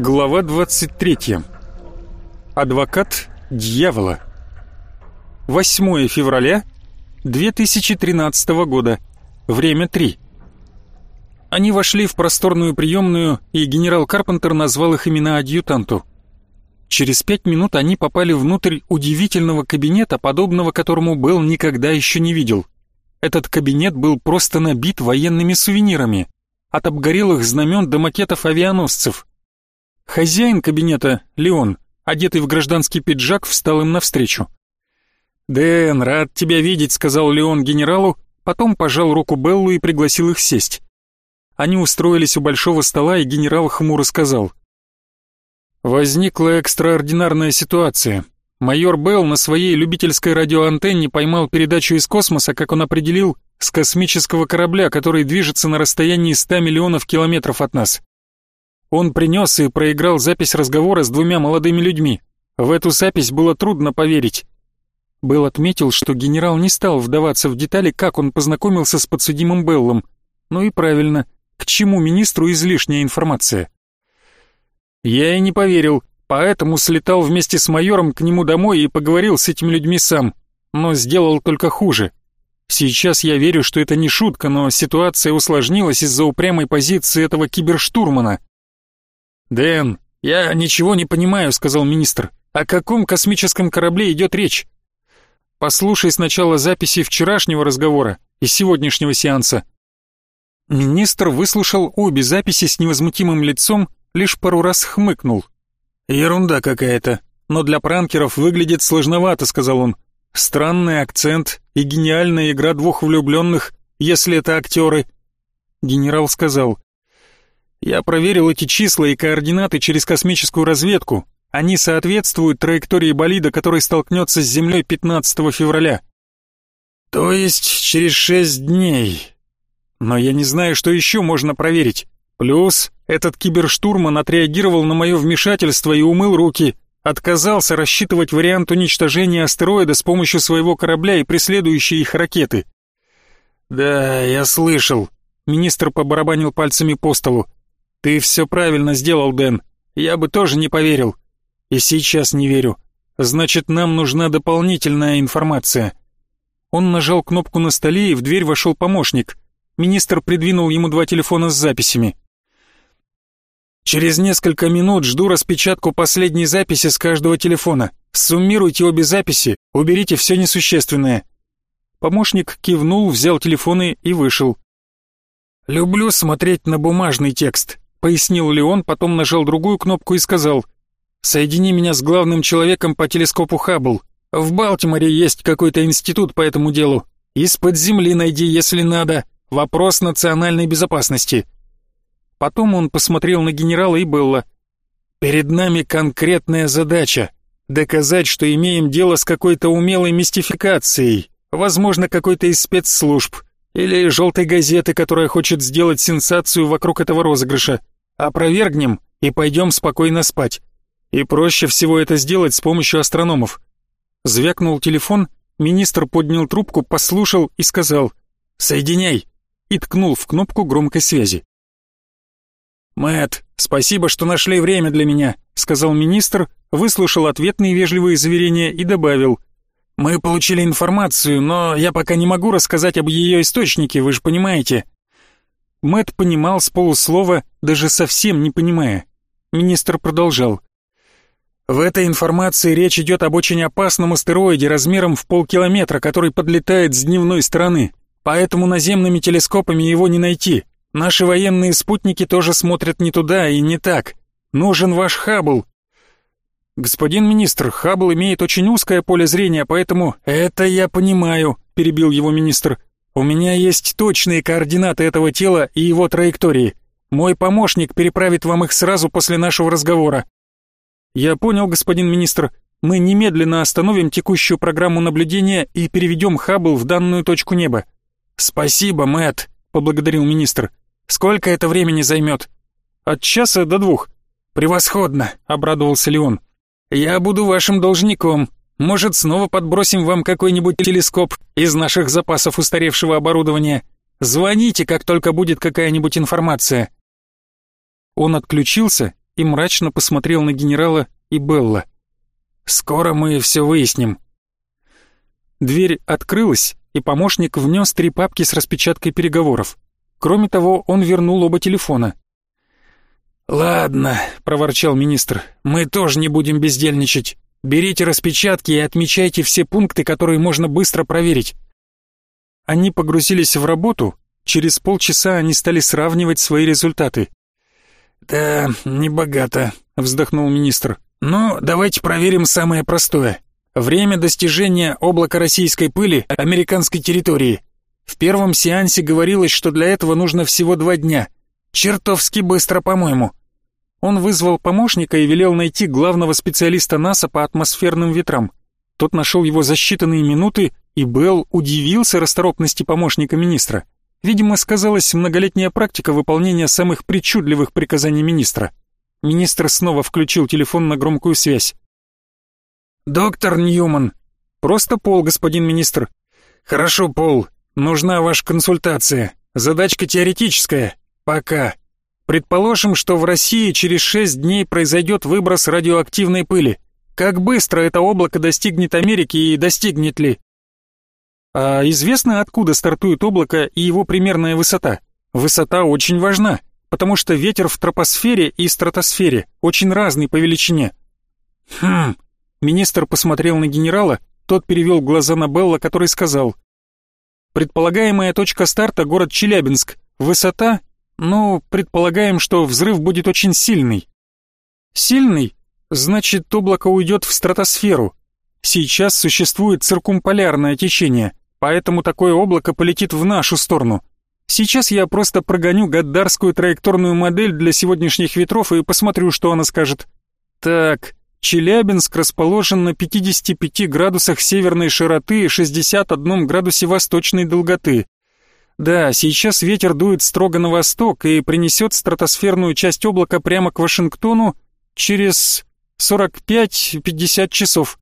Глава 23. Адвокат дьявола. 8 февраля 2013 года. Время 3. Они вошли в просторную приемную, и генерал Карпентер назвал их имена адъютанту. Через пять минут они попали внутрь удивительного кабинета, подобного которому Белл никогда еще не видел. Этот кабинет был просто набит военными сувенирами, от обгорелых знамен до макетов авианосцев. Хозяин кабинета, Леон, одетый в гражданский пиджак, встал им навстречу. «Дэн, рад тебя видеть», — сказал Леон генералу, потом пожал руку Беллу и пригласил их сесть. Они устроились у большого стола, и генерал хмуро сказал. «Возникла экстраординарная ситуация. Майор Белл на своей любительской радиоантенне поймал передачу из космоса, как он определил, с космического корабля, который движется на расстоянии 100 миллионов километров от нас. Он принес и проиграл запись разговора с двумя молодыми людьми. В эту запись было трудно поверить. Белл отметил, что генерал не стал вдаваться в детали, как он познакомился с подсудимым Беллом. Ну и правильно, к чему министру излишняя информация? Я и не поверил, поэтому слетал вместе с майором к нему домой и поговорил с этими людьми сам, но сделал только хуже. Сейчас я верю, что это не шутка, но ситуация усложнилась из-за упрямой позиции этого киберштурмана. «Дэн, я ничего не понимаю», — сказал министр. «О каком космическом корабле идет речь?» «Послушай сначала записи вчерашнего разговора и сегодняшнего сеанса». Министр выслушал обе записи с невозмутимым лицом, лишь пару раз хмыкнул. «Ерунда какая-то, но для пранкеров выглядит сложновато», — сказал он. «Странный акцент и гениальная игра двух влюбленных, если это актеры». Генерал сказал, я проверил эти числа и координаты через космическую разведку. Они соответствуют траектории болида, который столкнется с Землей 15 февраля. То есть через шесть дней. Но я не знаю, что еще можно проверить. Плюс этот киберштурман отреагировал на мое вмешательство и умыл руки. Отказался рассчитывать вариант уничтожения астероида с помощью своего корабля и преследующей их ракеты. «Да, я слышал», — министр побарабанил пальцами по столу. «Ты все правильно сделал, Дэн. Я бы тоже не поверил. И сейчас не верю. Значит, нам нужна дополнительная информация». Он нажал кнопку на столе, и в дверь вошел помощник. Министр придвинул ему два телефона с записями. «Через несколько минут жду распечатку последней записи с каждого телефона. Суммируйте обе записи, уберите все несущественное». Помощник кивнул, взял телефоны и вышел. «Люблю смотреть на бумажный текст пояснил Леон, потом нажал другую кнопку и сказал «Соедини меня с главным человеком по телескопу Хаббл. В Балтиморе есть какой-то институт по этому делу. Из-под земли найди, если надо. Вопрос национальной безопасности». Потом он посмотрел на генерала и Белла. «Перед нами конкретная задача — доказать, что имеем дело с какой-то умелой мистификацией, возможно, какой-то из спецслужб, или желтой газеты, которая хочет сделать сенсацию вокруг этого розыгрыша. Опровергнем и пойдем спокойно спать. И проще всего это сделать с помощью астрономов. Звякнул телефон, министр поднял трубку, послушал и сказал «Соединяй!» и ткнул в кнопку громкой связи. Мэт, спасибо, что нашли время для меня», — сказал министр, выслушал ответные вежливые заверения и добавил мы получили информацию, но я пока не могу рассказать об ее источнике, вы же понимаете. Мэт понимал с полуслова, даже совсем не понимая. Министр продолжал. В этой информации речь идет об очень опасном астероиде размером в полкилометра, который подлетает с дневной стороны. Поэтому наземными телескопами его не найти. Наши военные спутники тоже смотрят не туда и не так. Нужен ваш Хаббл, «Господин министр, Хаббл имеет очень узкое поле зрения, поэтому...» «Это я понимаю», — перебил его министр. «У меня есть точные координаты этого тела и его траектории. Мой помощник переправит вам их сразу после нашего разговора». «Я понял, господин министр. Мы немедленно остановим текущую программу наблюдения и переведем Хаббл в данную точку неба». «Спасибо, Мэтт», — поблагодарил министр. «Сколько это времени займет?» «От часа до двух». «Превосходно», — обрадовался Леон. Я буду вашим должником. Может, снова подбросим вам какой-нибудь телескоп из наших запасов устаревшего оборудования. Звоните, как только будет какая-нибудь информация». Он отключился, и мрачно посмотрел на генерала и Белла. «Скоро мы все выясним». Дверь открылась, и помощник внес три папки с распечаткой переговоров. Кроме того, он вернул оба телефона. «Ладно», — проворчал министр, — «мы тоже не будем бездельничать. Берите распечатки и отмечайте все пункты, которые можно быстро проверить». Они погрузились в работу, через полчаса они стали сравнивать свои результаты. «Да, небогато», — вздохнул министр. «Ну, давайте проверим самое простое. Время достижения облака российской пыли американской территории. В первом сеансе говорилось, что для этого нужно всего два дня. Чертовски быстро, по-моему». Он вызвал помощника и велел найти главного специалиста НАСА по атмосферным ветрам. Тот нашел его за считанные минуты, и Белл удивился расторопности помощника министра. Видимо, сказалась многолетняя практика выполнения самых причудливых приказаний министра. Министр снова включил телефон на громкую связь. «Доктор Ньюман». «Просто Пол, господин министр». «Хорошо, Пол. Нужна ваша консультация. Задачка теоретическая. Пока. Предположим, что в России через шесть дней произойдет выброс радиоактивной пыли. Как быстро это облако достигнет Америки и достигнет ли? А известно, откуда стартует облако и его примерная высота? Высота очень важна, потому что ветер в тропосфере и стратосфере очень разный по величине. Хм. Министр посмотрел на генерала, тот перевел глаза на Белла, который сказал. Предполагаемая точка старта — город Челябинск. Высота? Ну, предполагаем, что взрыв будет очень сильный. Сильный? Значит, облако уйдет в стратосферу. Сейчас существует циркумполярное течение. Поэтому такое облако полетит в нашу сторону. Сейчас я просто прогоню гаддарскую траекторную модель для сегодняшних ветров и посмотрю, что она скажет. Так, Челябинск расположен на 55 градусах северной широты и 61 градусе восточной долготы. Да, сейчас ветер дует строго на восток и принесет стратосферную часть облака прямо к Вашингтону через 45-50 часов.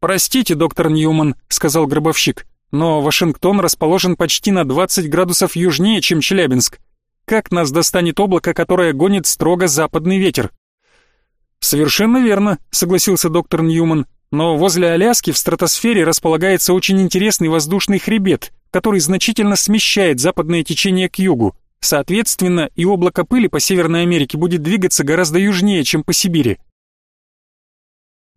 «Простите, доктор Ньюман», — сказал гробовщик, «но Вашингтон расположен почти на 20 градусов южнее, чем Челябинск. Как нас достанет облако, которое гонит строго западный ветер?» «Совершенно верно», — согласился доктор Ньюман, «но возле Аляски в стратосфере располагается очень интересный воздушный хребет, который значительно смещает западное течение к югу. Соответственно, и облако пыли по Северной Америке будет двигаться гораздо южнее, чем по Сибири».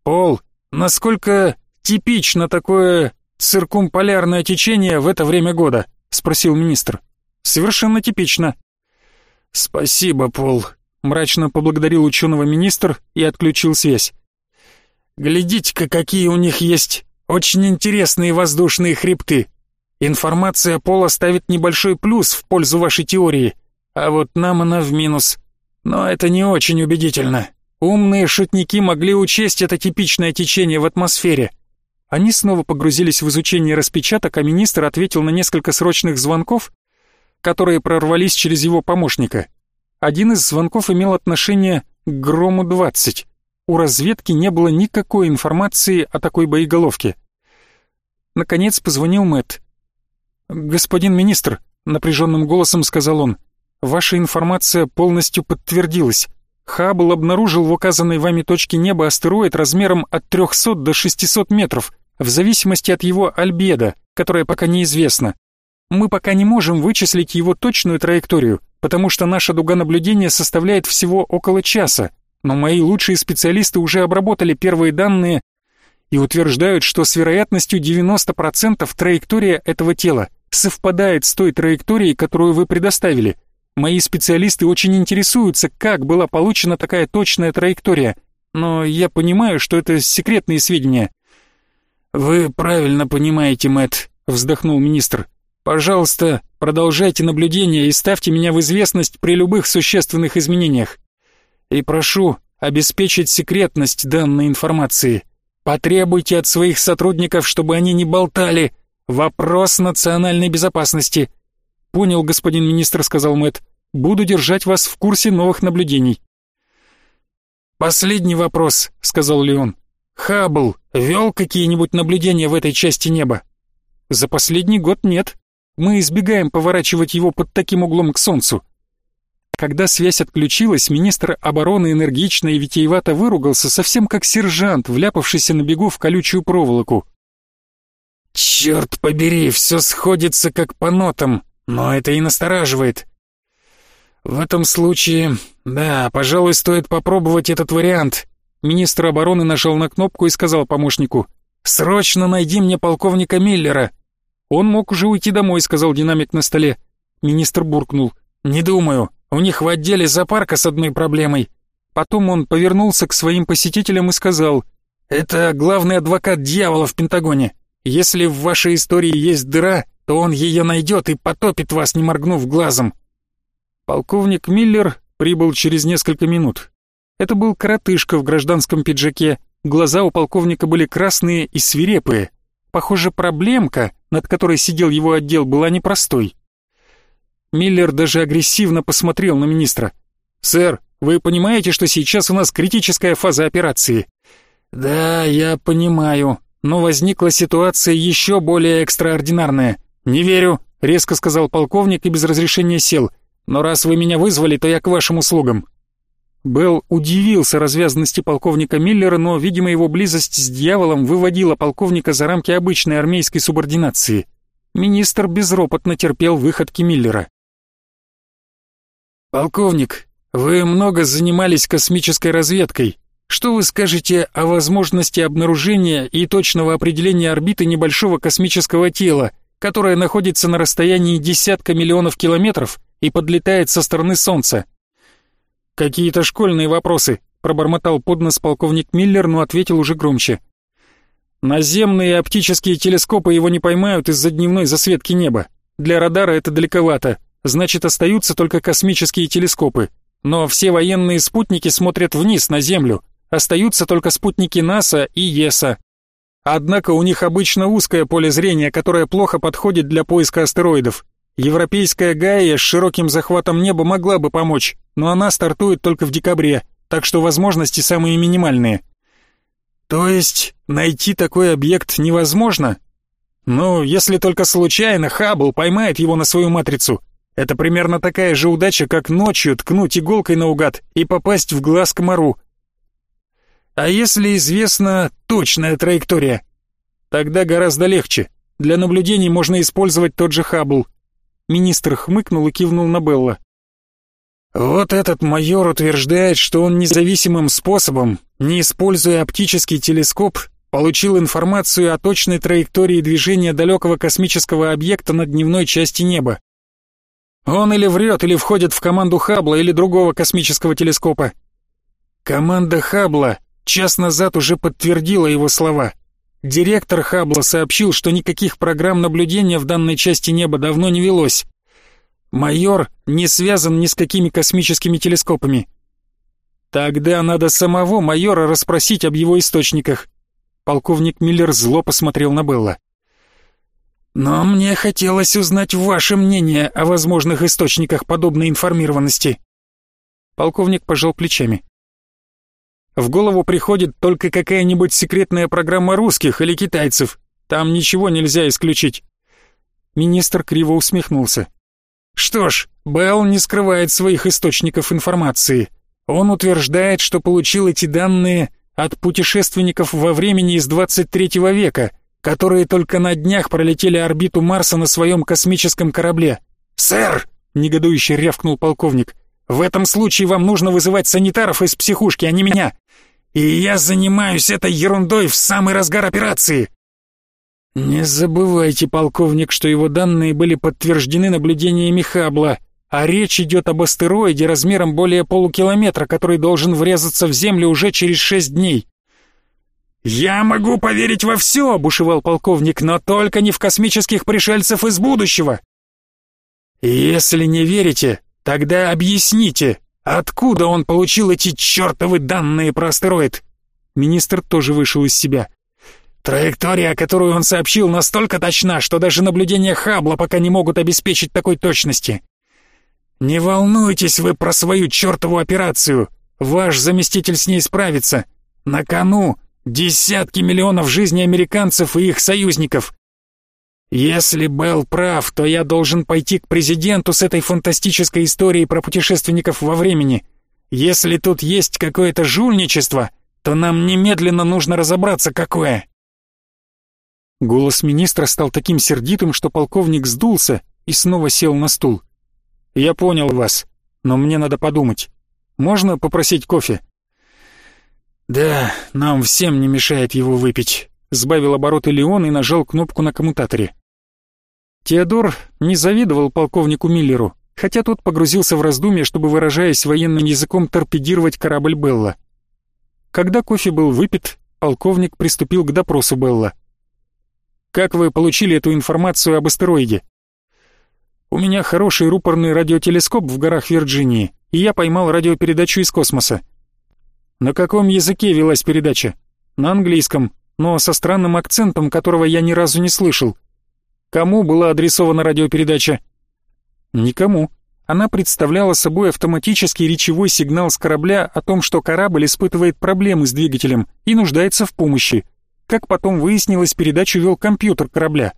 «Пол, «Насколько типично такое циркумполярное течение в это время года?» — спросил министр. «Совершенно типично». «Спасибо, Пол», — мрачно поблагодарил ученого министр и отключил связь. «Глядите-ка, какие у них есть очень интересные воздушные хребты. Информация Пола ставит небольшой плюс в пользу вашей теории, а вот нам она в минус. Но это не очень убедительно. Умные шутники могли учесть это типичное течение в атмосфере. Они снова погрузились в изучение распечаток, а министр ответил на несколько срочных звонков, которые прорвались через его помощника. Один из звонков имел отношение к Грому-20. У разведки не было никакой информации о такой боеголовке. Наконец позвонил Мэтт. «Господин министр», — напряженным голосом сказал он, — «ваша информация полностью подтвердилась. Хаббл обнаружил в указанной вами точке неба астероид размером от 300 до 600 метров, в зависимости от его альбедо, которое пока неизвестно. Мы пока не можем вычислить его точную траекторию, потому что наша дуга наблюдения составляет всего около часа, но мои лучшие специалисты уже обработали первые данные и утверждают, что с вероятностью 90% траектория этого тела совпадает с той траекторией, которую вы предоставили – Мои специалисты очень интересуются, как была получена такая точная траектория, но я понимаю, что это секретные сведения. Вы правильно понимаете, Мэтт, вздохнул министр. Пожалуйста, продолжайте наблюдение и ставьте меня в известность при любых существенных изменениях. И прошу обеспечить секретность данной информации. Потребуйте от своих сотрудников, чтобы они не болтали. Вопрос национальной безопасности. «Понял, господин министр», — сказал Мэтт. «Буду держать вас в курсе новых наблюдений». «Последний вопрос», — сказал Леон. «Хаббл вел какие-нибудь наблюдения в этой части неба?» «За последний год нет. Мы избегаем поворачивать его под таким углом к Солнцу». когда связь отключилась, министр обороны энергично и витиевато выругался, совсем как сержант, вляпавшийся на бегу в колючую проволоку. «Черт побери, все сходится как по нотам, но это и настораживает. В этом случае, да, пожалуй, стоит попробовать этот вариант». Министр обороны нажал на кнопку и сказал помощнику, «Срочно найди мне полковника Миллера». «Он мог уже уйти домой», — сказал динамик на столе. Министр буркнул, «Не думаю, у них в отделе зоопарка с одной проблемой». Потом он повернулся к своим посетителям и сказал, «Это главный адвокат дьявола в Пентагоне. Если в вашей истории есть дыра, то он ее найдет и потопит вас, не моргнув глазом». Полковник Миллер прибыл через несколько минут. Это был коротышка в гражданском пиджаке, глаза у полковника были красные и свирепые. Похоже, проблемка, над которой сидел его отдел, была непростой. Миллер даже агрессивно посмотрел на министра. «Сэр, вы понимаете, что сейчас у нас критическая фаза операции?» «Да, я понимаю, но возникла ситуация еще более экстраординарная. Не верю», — резко сказал полковник и без разрешения сел. «Но раз вы меня вызвали, то я к вашим услугам». Белл удивился развязанности полковника Миллера, но, видимо, его близость с дьяволом выводила полковника за рамки обычной армейской субординации. Министр безропотно терпел выходки Миллера. «Полковник, вы много занимались космической разведкой. Что вы скажете о возможности обнаружения и точного определения орбиты небольшого космического тела, которое находится на расстоянии десятка миллионов километров и подлетает со стороны Солнца?» «Какие-то школьные вопросы», — пробормотал под нос полковник Миллер, но ответил уже громче. «Наземные оптические телескопы его не поймают из-за дневной засветки неба. Для радара это далековато значит остаются только космические телескопы. Но все военные спутники смотрят вниз на Землю, остаются только спутники НАСА и ЕСА. Однако у них обычно узкое поле зрения, которое плохо подходит для поиска астероидов. Европейская Гайя с широким захватом неба могла бы помочь, но она стартует только в декабре, так что возможности самые минимальные. То есть найти такой объект невозможно? Ну, если только случайно Хаббл поймает его на свою матрицу, это примерно такая же удача, как ночью ткнуть иголкой наугад и попасть в глаз комару. А если известна точная траектория? Тогда гораздо легче. Для наблюдений можно использовать тот же Хаббл. Министр хмыкнул и кивнул на Белла. Вот этот майор утверждает, что он независимым способом, не используя оптический телескоп, получил информацию о точной траектории движения далекого космического объекта на дневной части неба. Он или врет, или входит в команду Хаббла или другого космического телескопа. Команда Хаббла час назад уже подтвердила его слова. Директор Хаббла сообщил, что никаких программ наблюдения в данной части неба давно не велось. Майор не связан ни с какими космическими телескопами. Тогда надо самого майора расспросить об его источниках. Полковник Миллер зло посмотрел на Белла. Но мне хотелось узнать ваше мнение о возможных источниках подобной информированности. Полковник пожал плечами. В голову приходит только какая-нибудь секретная программа русских или китайцев. Там ничего нельзя исключить. Министр криво усмехнулся. Что ж, Белл не скрывает своих источников информации. Он утверждает, что получил эти данные от путешественников во времени из 23 века, которые только на днях пролетели орбиту Марса на своем космическом корабле. «Сэр!» — негодующе рявкнул полковник. «В этом случае вам нужно вызывать санитаров из психушки, а не меня. И я занимаюсь этой ерундой в самый разгар операции!» «Не забывайте, полковник, что его данные были подтверждены наблюдениями Хаббла, а речь идет об астероиде размером более полукилометра, который должен врезаться в Землю уже через шесть дней. «Я могу поверить во все», — бушевал полковник, «но только не в космических пришельцев из будущего». «Если не верите, тогда объясните, откуда он получил эти чертовы данные про астероид?» Министр тоже вышел из себя. «Траектория, которую он сообщил, настолько точна, что даже наблюдения Хаббла пока не могут обеспечить такой точности. Не волнуйтесь вы про свою чертову операцию, ваш заместитель с ней справится. На кону Десятки миллионов жизней американцев и их союзников. Если Белл прав, то я должен пойти к президенту с этой фантастической историей про путешественников во времени. Если тут есть какое-то жульничество, то нам немедленно нужно разобраться, какое. Голос министра стал таким сердитым, что полковник сдулся и снова сел на стул. «Я понял вас, но мне надо подумать. Можно попросить кофе?» «Да, нам всем не мешает его выпить», — сбавил обороты Леон и нажал кнопку на коммутаторе. Теодор не завидовал полковнику Миллеру, хотя тот погрузился в раздумье, чтобы, выражаясь военным языком, торпедировать корабль Белла. Когда кофе был выпит, полковник приступил к допросу Белла. Как вы получили эту информацию об астероиде? У меня хороший рупорный радиотелескоп в горах Вирджинии, и я поймал радиопередачу из космоса. На каком языке велась передача? На английском, но со странным акцентом, которого я ни разу не слышал. Кому была адресована радиопередача? Никому. Она представляла собой автоматический речевой сигнал с корабля о том, что корабль испытывает проблемы с двигателем и нуждается в помощи. Как потом выяснилось, передачу вел компьютер корабля.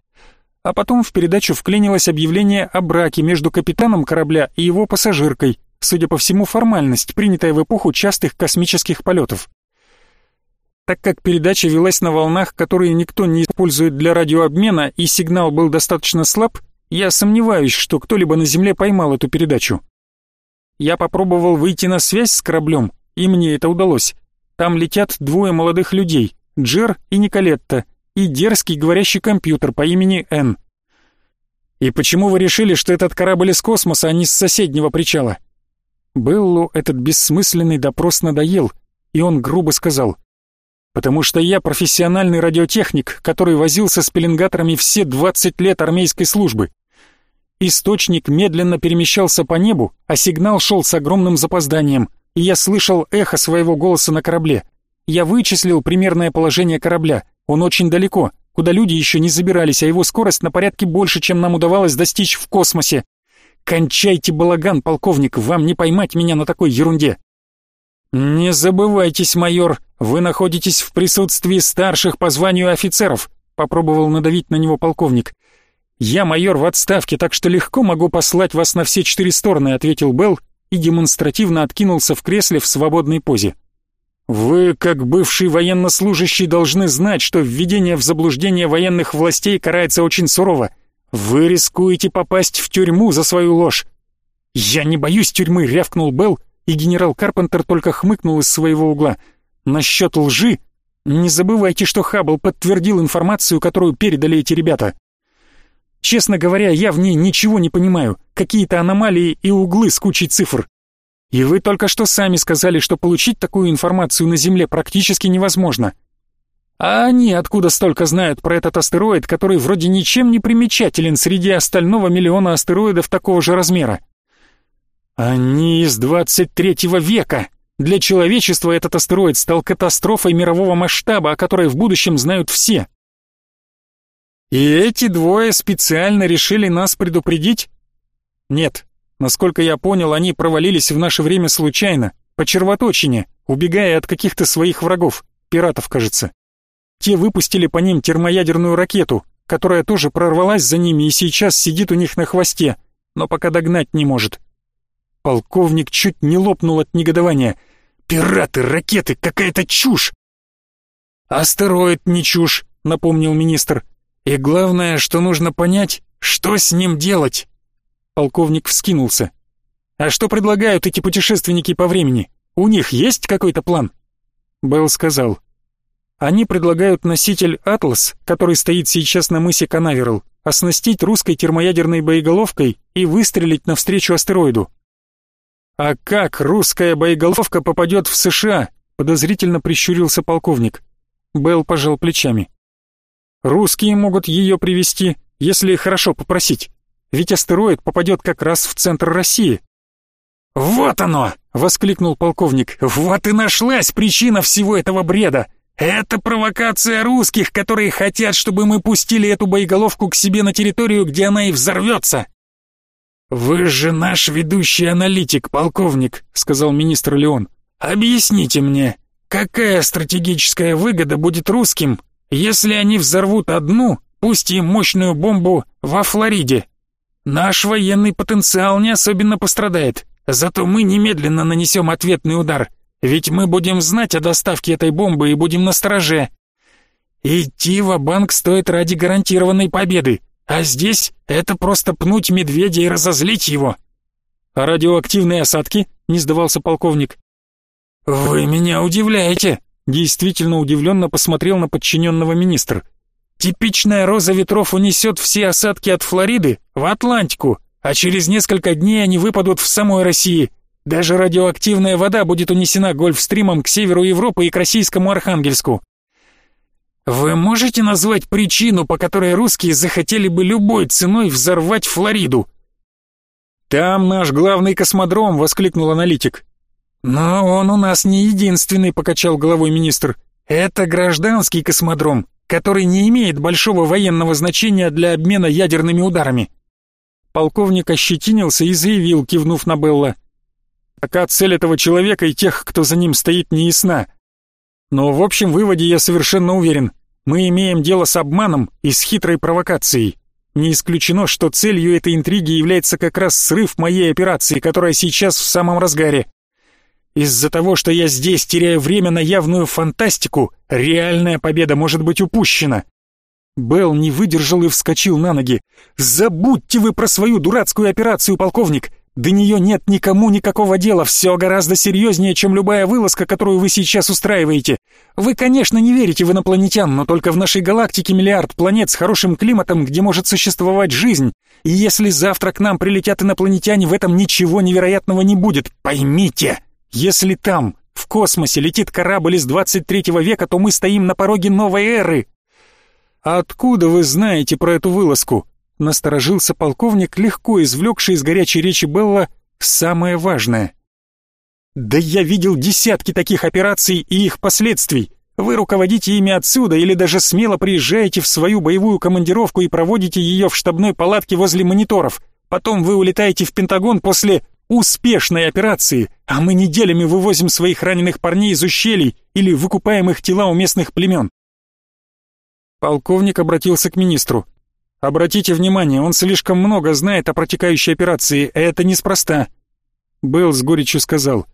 А потом в передачу вклинилось объявление о браке между капитаном корабля и его пассажиркой, судя по всему, формальность, принятая в эпоху частых космических полетов. Так как передача велась на волнах, которые никто не использует для радиообмена, и сигнал был достаточно слаб, я сомневаюсь, что кто-либо на Земле поймал эту передачу. Я попробовал выйти на связь с кораблем, и мне это удалось. Там летят двое молодых людей, Джер и Николетта, и дерзкий говорящий компьютер по имени Н. И почему вы решили, что этот корабль из космоса, а не с соседнего причала? Беллу этот бессмысленный допрос надоел, и он грубо сказал, «Потому что я профессиональный радиотехник, который возился с пеленгаторами все 20 лет армейской службы. Источник медленно перемещался по небу, а сигнал шел с огромным запозданием, и я слышал эхо своего голоса на корабле. Я вычислил примерное положение корабля. Он очень далеко, куда люди еще не забирались, а его скорость на порядке больше, чем нам удавалось достичь в космосе. Кончайте балаган, полковник, вам не поймать меня на такой ерунде. Не забывайтесь, майор, вы находитесь в присутствии старших по званию офицеров, попробовал надавить на него полковник. Я майор в отставке, так что легко могу послать вас на все четыре стороны, ответил Белл и демонстративно откинулся в кресле в свободной позе. Вы, как бывший военнослужащий, должны знать, что введение в заблуждение военных властей карается очень сурово. Вы рискуете попасть в тюрьму за свою ложь. Я не боюсь тюрьмы, рявкнул Белл, и генерал Карпентер только хмыкнул из своего угла. Насчет лжи не забывайте, что Хаббл подтвердил информацию, которую передали эти ребята. Честно говоря, я в ней ничего не понимаю. Какие-то аномалии и углы с кучей цифр. И вы только что сами сказали, что получить такую информацию на Земле практически невозможно. А они откуда столько знают про этот астероид, который вроде ничем не примечателен среди остального миллиона астероидов такого же размера? Они из 23 века. Для человечества этот астероид стал катастрофой мирового масштаба, о которой в будущем знают все. И эти двое специально решили нас предупредить? Нет, Насколько я понял, они провалились в наше время случайно, по червоточине, убегая от каких-то своих врагов, пиратов, кажется. Те выпустили по ним термоядерную ракету, которая тоже прорвалась за ними и сейчас сидит у них на хвосте, но пока догнать не может. Полковник чуть не лопнул от негодования. «Пираты, ракеты, какая-то чушь!» «Астероид не чушь», — напомнил министр. «И главное, что нужно понять, что с ним делать». Полковник вскинулся. «А что предлагают эти путешественники по времени? У них есть какой-то план?» Белл сказал. «Они предлагают носитель «Атлас», который стоит сейчас на мысе Канаверал, оснастить русской термоядерной боеголовкой и выстрелить навстречу астероиду». «А как русская боеголовка попадет в США?» подозрительно прищурился полковник. Белл пожал плечами. «Русские могут ее привести, если хорошо попросить ведь астероид попадет как раз в центр России. «Вот оно!» — воскликнул полковник. «Вот и нашлась причина всего этого бреда! Это провокация русских, которые хотят, чтобы мы пустили эту боеголовку к себе на территорию, где она и взорвется!» «Вы же наш ведущий аналитик, полковник», — сказал министр Леон. «Объясните мне, какая стратегическая выгода будет русским, если они взорвут одну, запустим мощную бомбу во Флориде. Наш военный потенциал не особенно пострадает, зато мы немедленно нанесем ответный удар, ведь мы будем знать о доставке этой бомбы и будем на стороже. Идти в банк стоит ради гарантированной победы, а здесь это просто пнуть медведя и разозлить его. А радиоактивные осадки? Не сдавался полковник. Вы меня удивляете. Действительно удивленно посмотрел на подчиненного министр. Типичная роза ветров унесет все осадки от Флориды в Атлантику, а через несколько дней они выпадут в самой России. Даже радиоактивная вода будет унесена Гольфстримом к северу Европы и к российскому Архангельску. Вы можете назвать причину, по которой русские захотели бы любой ценой взорвать Флориду? Там наш главный космодром, воскликнул аналитик. Но он у нас не единственный, покачал головой министр. Это гражданский космодром, который не имеет большого военного значения для обмена ядерными ударами. Полковник ощетинился и заявил, кивнув на Белла. Пока цель этого человека и тех, кто за ним стоит, не ясна. Но в общем выводе я совершенно уверен. Мы имеем дело с обманом и с хитрой провокацией. Не исключено, что целью этой интриги является как раз срыв моей операции, которая сейчас в самом разгаре. Из-за того, что я здесь теряю время на явную фантастику, реальная победа может быть упущена. Белл не выдержал и вскочил на ноги. «Забудьте вы про свою дурацкую операцию, полковник! До нее нет никому никакого дела, все гораздо серьезнее, чем любая вылазка, которую вы сейчас устраиваете. Вы, конечно, не верите в инопланетян, но только в нашей галактике миллиард планет с хорошим климатом, где может существовать жизнь. И если завтра к нам прилетят инопланетяне, в этом ничего невероятного не будет. Поймите, если там, в космосе, летит корабль из 23 века, то мы стоим на пороге новой эры. откуда вы знаете про эту вылазку? Насторожился полковник, легко извлекший из горячей речи Белла самое важное. «Да я видел десятки таких операций и их последствий. Вы руководите ими отсюда или даже смело приезжаете в свою боевую командировку и проводите ее в штабной палатке возле мониторов. Потом вы улетаете в Пентагон после успешной операции, а мы неделями вывозим своих раненых парней из ущелий или выкупаем их тела у местных племен». Полковник обратился к министру. Обратите внимание, он слишком много знает о протекающей операции, это неспроста. Белл с горечью сказал.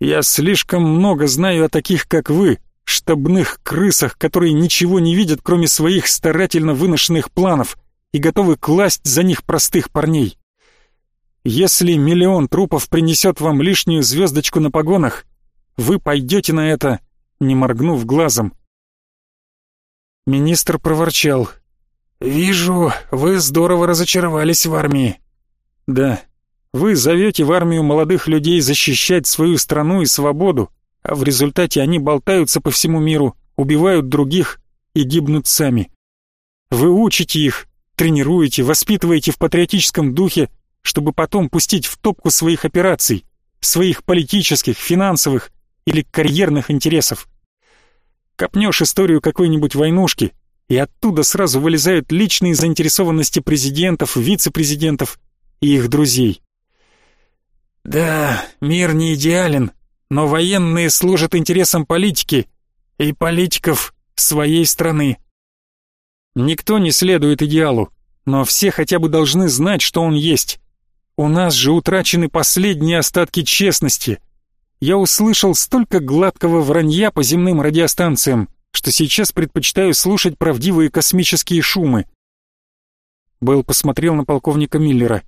Я слишком много знаю о таких, как вы, штабных крысах, которые ничего не видят, кроме своих старательно выношенных планов и готовы класть за них простых парней. Если миллион трупов принесет вам лишнюю звездочку на погонах, вы пойдете на это, не моргнув глазом. Министр проворчал. «Вижу, вы здорово разочаровались в армии». «Да, вы зовете в армию молодых людей защищать свою страну и свободу, а в результате они болтаются по всему миру, убивают других и гибнут сами. Вы учите их, тренируете, воспитываете в патриотическом духе, чтобы потом пустить в топку своих операций, своих политических, финансовых или карьерных интересов. Копнешь историю какой-нибудь войнушки, и оттуда сразу вылезают личные заинтересованности президентов, вице-президентов и их друзей. Да, мир не идеален, но военные служат интересам политики и политиков своей страны. Никто не следует идеалу, но все хотя бы должны знать, что он есть. У нас же утрачены последние остатки честности. Я услышал столько гладкого вранья по земным радиостанциям, что сейчас предпочитаю слушать правдивые космические шумы. Белл посмотрел на полковника Миллера.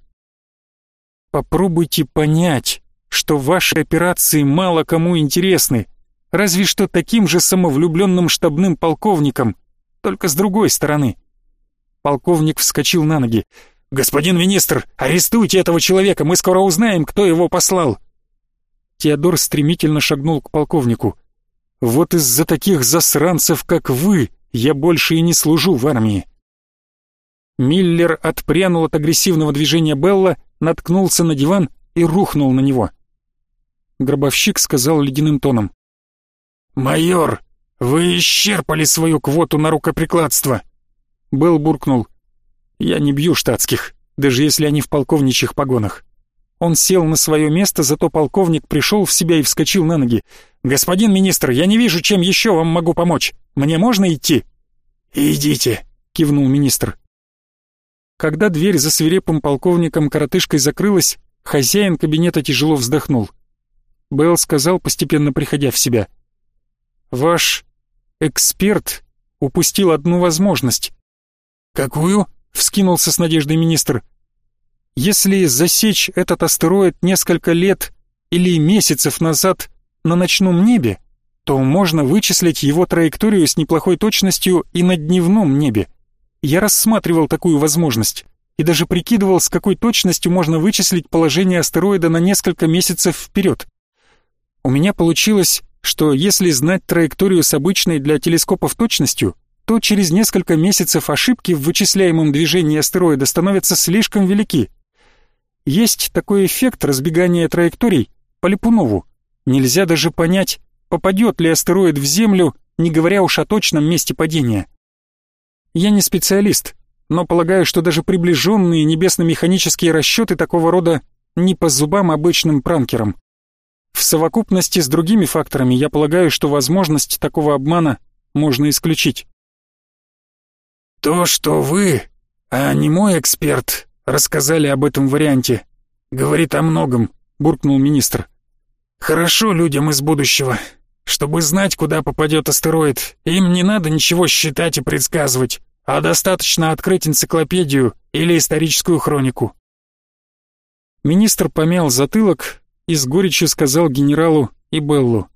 Попробуйте понять, что ваши операции мало кому интересны, разве что таким же самовлюбленным штабным полковникам, только с другой стороны. Полковник вскочил на ноги. «Господин министр, арестуйте этого человека, мы скоро узнаем, кто его послал!» Теодор стремительно шагнул к полковнику. Вот из-за таких засранцев, как вы, я больше и не служу в армии. Миллер отпрянул от агрессивного движения Белла, наткнулся на диван и рухнул на него. Гробовщик сказал ледяным тоном. «Майор, вы исчерпали свою квоту на рукоприкладство!» Белл буркнул. «Я не бью штатских, даже если они в полковничьих погонах. Он сел на свое место, зато полковник пришел в себя и вскочил на ноги. «Господин министр, я не вижу, чем еще вам могу помочь. Мне можно идти?» «Идите, — кивнул министр. Когда дверь за свирепым полковником-коротышкой закрылась, хозяин кабинета тяжело вздохнул. Белл сказал, постепенно приходя в себя. «Ваш эксперт упустил одну возможность». «Какую?» — вскинулся с надеждой министр. «Если засечь этот астероид несколько лет или месяцев назад на ночном небе, то можно вычислить его траекторию с неплохой точностью и на дневном небе. Я рассматривал такую возможность и даже прикидывал, с какой точностью можно вычислить положение астероида на несколько месяцев вперед. У меня получилось, что если знать траекторию с обычной для телескопов точностью, то через несколько месяцев ошибки в вычисляемом движении астероида становятся слишком велики. Есть такой эффект разбегания траекторий по Липунову. Нельзя даже понять, попадет ли астероид в Землю, не говоря уж о точном месте падения. Я не специалист, но полагаю, что даже приближенные небесно-механические расчеты такого рода не по зубам обычным пранкерам. В совокупности с другими факторами я полагаю, что возможность такого обмана можно исключить. То, что вы, а не мой эксперт, рассказали об этом варианте, говорит о многом, буркнул министр. Хорошо людям из будущего. Чтобы знать, куда попадет астероид, им не надо ничего считать и предсказывать, а достаточно открыть энциклопедию или историческую хронику. Министр помял затылок и с горечью сказал генералу и Беллу.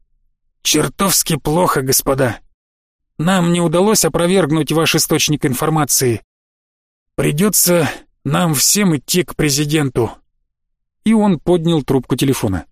«Чертовски плохо, господа. Нам не удалось опровергнуть ваш источник информации. Придется нам всем идти к президенту». И он поднял трубку телефона.